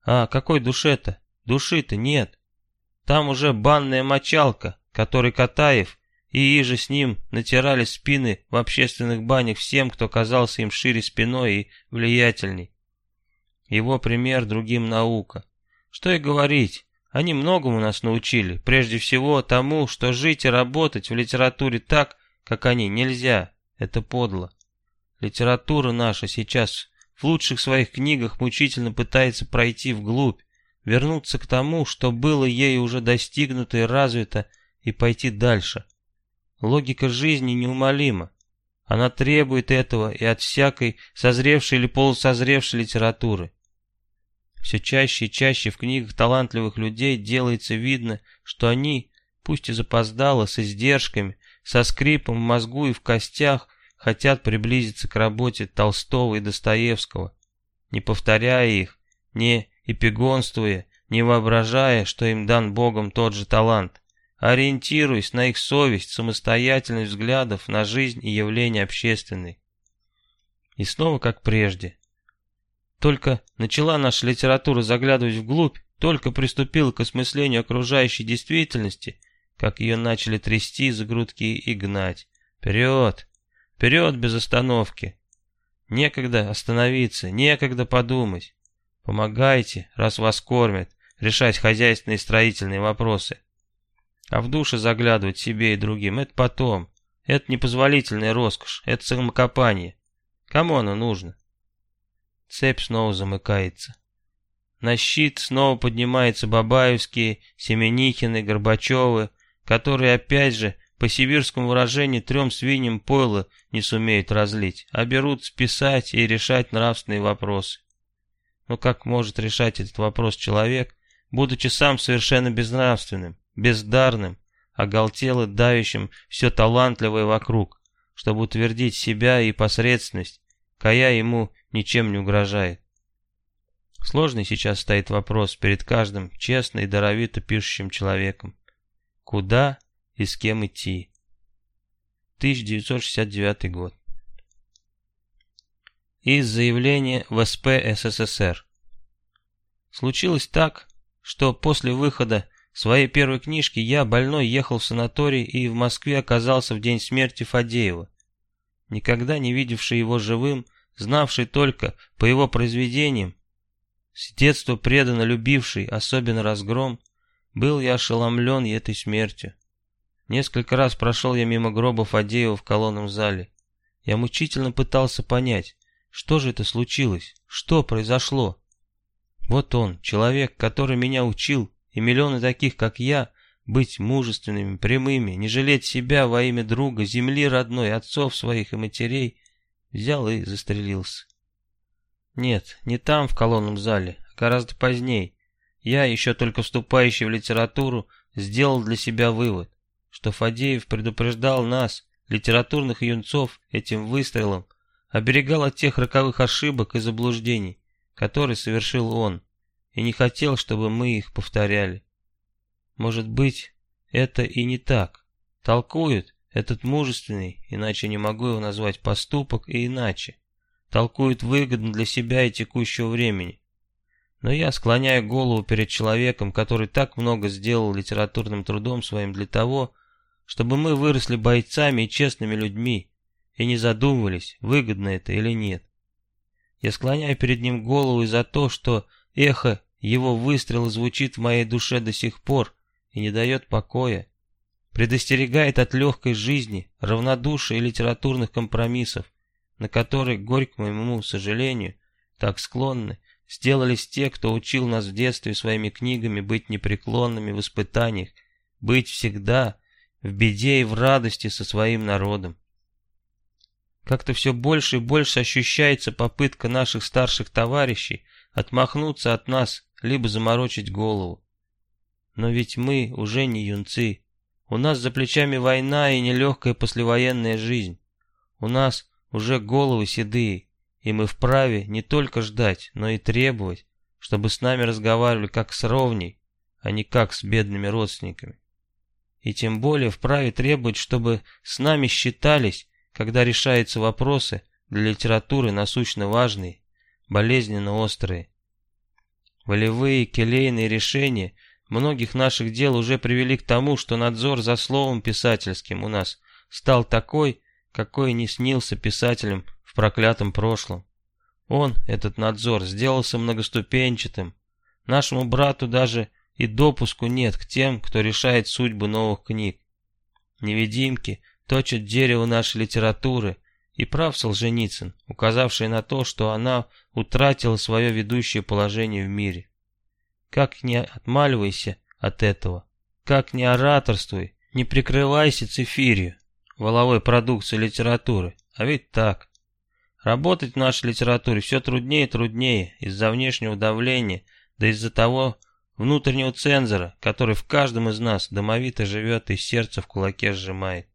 «А какой душе-то? Души-то нет. Там уже банная мочалка, которой Катаев и иже с ним натирали спины в общественных банях всем, кто казался им шире спиной и влиятельней. Его пример другим наука. Что и говорить, они многому нас научили, прежде всего тому, что жить и работать в литературе так, как они, нельзя, это подло. Литература наша сейчас в лучших своих книгах мучительно пытается пройти вглубь, вернуться к тому, что было ей уже достигнуто и развито, и пойти дальше. Логика жизни неумолима. Она требует этого и от всякой созревшей или полусозревшей литературы. Все чаще и чаще в книгах талантливых людей делается видно, что они, пусть и запоздало, с издержками, со скрипом в мозгу и в костях, хотят приблизиться к работе Толстого и Достоевского, не повторяя их, не эпигонствуя, не воображая, что им дан Богом тот же талант ориентируясь на их совесть, самостоятельность взглядов на жизнь и явления общественные. И снова как прежде. Только начала наша литература заглядывать вглубь, только приступила к осмыслению окружающей действительности, как ее начали трясти за грудки и гнать. Вперед! Вперед без остановки! Некогда остановиться, некогда подумать. Помогайте, раз вас кормят, решать хозяйственные и строительные вопросы. А в душе заглядывать себе и другим — это потом. Это непозволительная роскошь, это самокопание. Кому оно нужно? Цепь снова замыкается. На щит снова поднимаются Бабаевские, Семенихины, Горбачевы, которые опять же, по сибирскому выражению, трем свиньям пойло не сумеют разлить, а берут списать и решать нравственные вопросы. Но как может решать этот вопрос человек, будучи сам совершенно безнравственным? Бездарным, оголтело давящим все талантливое вокруг, чтобы утвердить себя и посредственность, кая ему ничем не угрожает. Сложный сейчас стоит вопрос перед каждым честно и даровито пишущим человеком. Куда и с кем идти? 1969 год. Из заявления в СП СССР. Случилось так, что после выхода в своей первой книжке я, больной, ехал в санаторий и в Москве оказался в день смерти Фадеева. Никогда не видевший его живым, знавший только по его произведениям, с детства преданно любивший, особенно разгром, был я ошеломлен этой смертью. Несколько раз прошел я мимо гроба Фадеева в колонном зале. Я мучительно пытался понять, что же это случилось, что произошло. Вот он, человек, который меня учил, и миллионы таких, как я, быть мужественными, прямыми, не жалеть себя во имя друга, земли родной, отцов своих и матерей, взял и застрелился. Нет, не там, в колонном зале, а гораздо позднее. Я, еще только вступающий в литературу, сделал для себя вывод, что Фадеев предупреждал нас, литературных юнцов, этим выстрелом, оберегал от тех роковых ошибок и заблуждений, которые совершил он, и не хотел, чтобы мы их повторяли. Может быть, это и не так. Толкует этот мужественный, иначе не могу его назвать поступок и иначе. Толкует выгодно для себя и текущего времени. Но я склоняю голову перед человеком, который так много сделал литературным трудом своим для того, чтобы мы выросли бойцами и честными людьми, и не задумывались, выгодно это или нет. Я склоняю перед ним голову и за то, что эхо его выстрела звучит в моей душе до сих пор и не дает покоя, предостерегает от легкой жизни, равнодушия и литературных компромиссов, на которые, горько моему сожалению, так склонны, сделались те, кто учил нас в детстве своими книгами быть непреклонными в испытаниях, быть всегда в беде и в радости со своим народом. Как-то все больше и больше ощущается попытка наших старших товарищей отмахнуться от нас, либо заморочить голову. Но ведь мы уже не юнцы. У нас за плечами война и нелегкая послевоенная жизнь. У нас уже головы седые, и мы вправе не только ждать, но и требовать, чтобы с нами разговаривали как с ровней, а не как с бедными родственниками. И тем более вправе требовать, чтобы с нами считались, когда решаются вопросы для литературы насущно важные, болезненно острые. Волевые, келейные решения многих наших дел уже привели к тому, что надзор за словом писательским у нас стал такой, какой не снился писателям в проклятом прошлом. Он, этот надзор, сделался многоступенчатым. Нашему брату даже и допуску нет к тем, кто решает судьбы новых книг. Невидимки точат дерево нашей литературы, и прав Солженицын, указавший на то, что она утратила свое ведущее положение в мире. Как не отмаливайся от этого, как не ораторствуй, не прикрывайся цифирью, воловой продукции литературы, а ведь так. Работать в нашей литературе все труднее и труднее из-за внешнего давления, да из-за того внутреннего цензора, который в каждом из нас домовито живет и сердце в кулаке сжимает.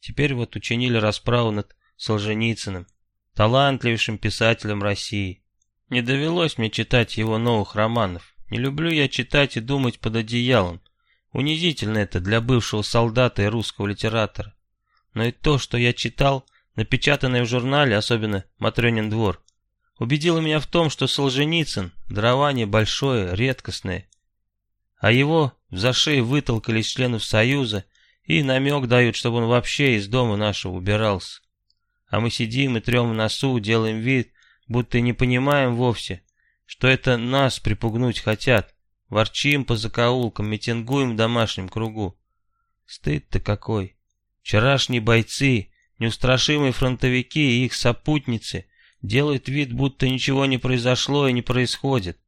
Теперь вот учинили расправу над Солженицыным, талантливейшим писателем России. Не довелось мне читать его новых романов. Не люблю я читать и думать под одеялом. Унизительно это для бывшего солдата и русского литератора. Но и то, что я читал, напечатанное в журнале, особенно «Матрёнин двор», убедило меня в том, что Солженицын – дарование большое, редкостное. А его в зашей вытолкали из членов Союза и намек дают, чтобы он вообще из дома нашего убирался. А мы сидим и трем в носу, делаем вид, будто не понимаем вовсе, что это нас припугнуть хотят. Ворчим по закоулкам, митингуем в домашнем кругу. Стыд-то какой. Вчерашние бойцы, неустрашимые фронтовики и их сопутницы делают вид, будто ничего не произошло и не происходит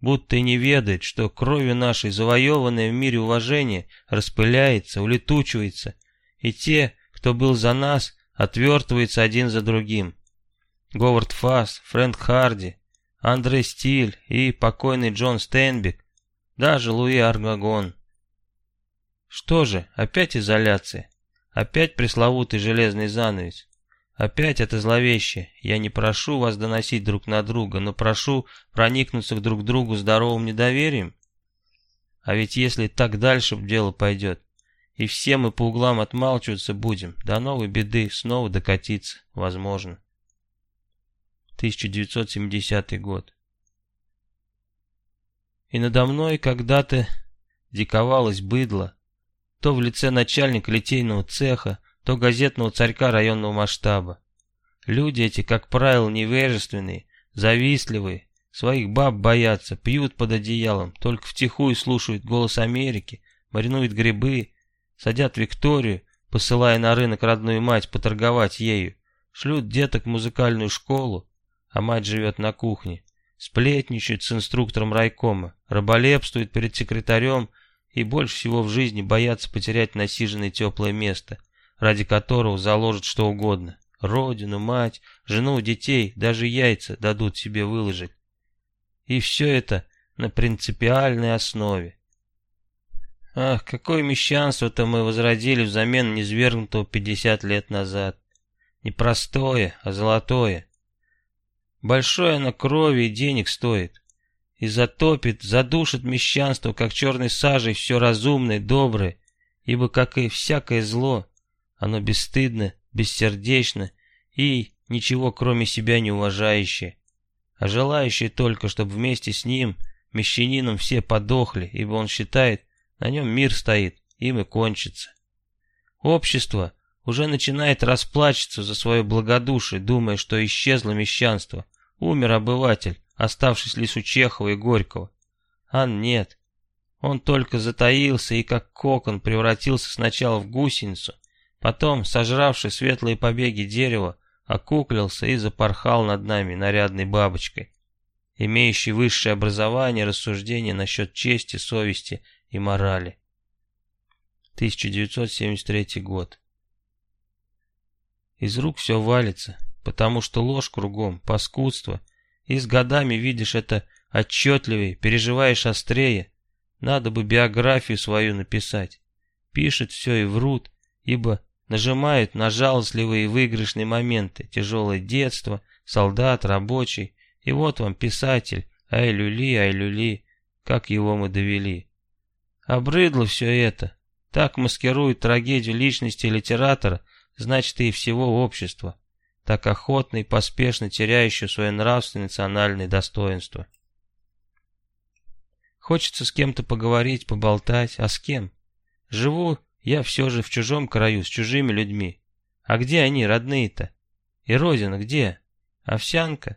будто и не ведает, что кровью нашей завоеванное в мире уважение распыляется, улетучивается, и те, кто был за нас, отвертываются один за другим. Говард Фасс, Фрэнк Харди, Андрей Стиль и покойный Джон Стейнбек, даже Луи Аргагон. Что же, опять изоляция, опять пресловутый железный занавес. Опять это зловеще. Я не прошу вас доносить друг на друга, но прошу проникнуться к друг другу здоровым недоверием. А ведь если так дальше дело пойдет, и все мы по углам отмалчиваться будем, до новой беды снова докатиться возможно. 1970 год. И надо мной когда-то диковалось быдло, то в лице начальника литейного цеха, то газетного царька районного масштаба. Люди эти, как правило, невежественные, завистливые, своих баб боятся, пьют под одеялом, только втихую слушают голос Америки, маринуют грибы, садят Викторию, посылая на рынок родную мать поторговать ею, шлют деток в музыкальную школу, а мать живет на кухне, сплетничают с инструктором райкома, раболепствуют перед секретарем и больше всего в жизни боятся потерять насиженное теплое место, ради которого заложат что угодно. Родину, мать, жену, детей, даже яйца дадут себе выложить. И все это на принципиальной основе. Ах, какое мещанство-то мы возродили взамен низвергнутого 50 лет назад. Не простое, а золотое. Большое оно крови и денег стоит. и затопит, задушит мещанство, как черной сажей, все разумное, доброе, ибо, как и всякое зло, оно бесстыдно, бессердечно и ничего кроме себя не уважающее, а желающее только, чтобы вместе с ним, мещанином, все подохли, ибо он считает, на нем мир стоит, им и кончится. Общество уже начинает расплачиваться за свое благодушие, думая, что исчезло мещанство, умер обыватель, оставшись лишь у Чехова и Горького. А нет, он только затаился и как кокон превратился сначала в гусеницу, потом, сожравший светлые побеги дерева, окуклился и запорхал над нами нарядной бабочкой, имеющей высшее образование и рассуждения насчет чести, совести и морали. 1973 год. Из рук все валится, потому что ложь кругом, паскудство, и с годами видишь это отчетливее, переживаешь острее. Надо бы биографию свою написать. Пишет все и врут, ибо нажимают на жалостливые выигрышные моменты, тяжелое детство, солдат, рабочий, и вот вам писатель, ай-люли, ай-люли, как его мы довели. Обрыдло все это, так маскирует трагедию личности литератора, значит и всего общества, так охотно и поспешно теряющего свое нравственное национальное достоинство. Хочется с кем-то поговорить, поболтать, а с кем? Живу я все же в чужом краю, с чужими людьми. А где они, родные-то? И родина где? Овсянка?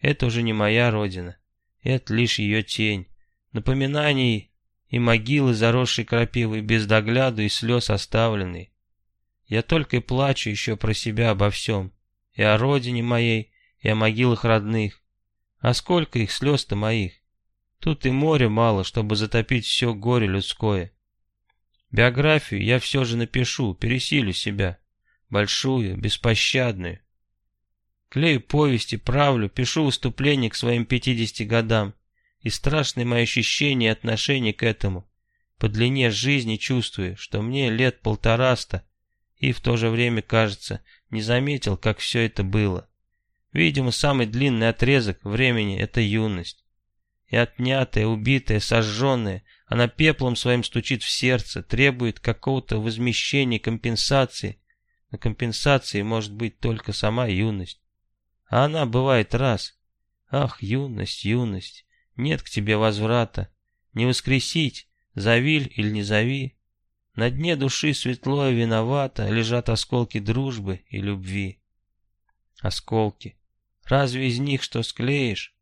Это уже не моя родина. Это лишь ее тень. Напоминаний и могилы, заросшие крапивой, без догляду и слез оставленные. Я только и плачу еще про себя обо всем. И о родине моей, и о могилах родных. А сколько их слез-то моих? Тут и моря мало, чтобы затопить все горе людское. Биографию я все же напишу, пересилю себя. Большую, беспощадную. Клею повести, правлю, пишу выступления к своим 50 годам. И страшное мое ощущение и отношение к этому. По длине жизни чувствую, что мне лет полтораста, и в то же время, кажется, не заметил, как все это было. Видимо, самый длинный отрезок времени — это юность. И отнятая, убитая, сожженная, она пеплом своим стучит в сердце, требует какого-то возмещения, компенсации. Но компенсацией может быть только сама юность. А она бывает раз. Ах, юность, юность, нет к тебе возврата. Не воскресить, завиль или не зови. На дне души светло и виновато лежат осколки дружбы и любви. Осколки. Разве из них что склеишь?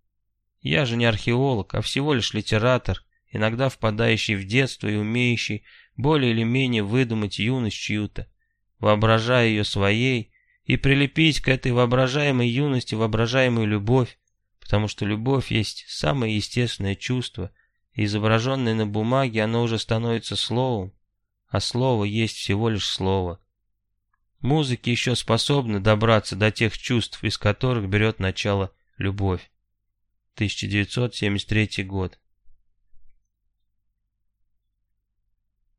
Я же не археолог, а всего лишь литератор, иногда впадающий в детство и умеющий более или менее выдумать юность чью-то, воображая ее своей, и прилепить к этой воображаемой юности воображаемую любовь, потому что любовь есть самое естественное чувство, и изображенное на бумаге оно уже становится словом, а слово есть всего лишь слово. Музыки еще способны добраться до тех чувств, из которых берет начало любовь. 1973 год.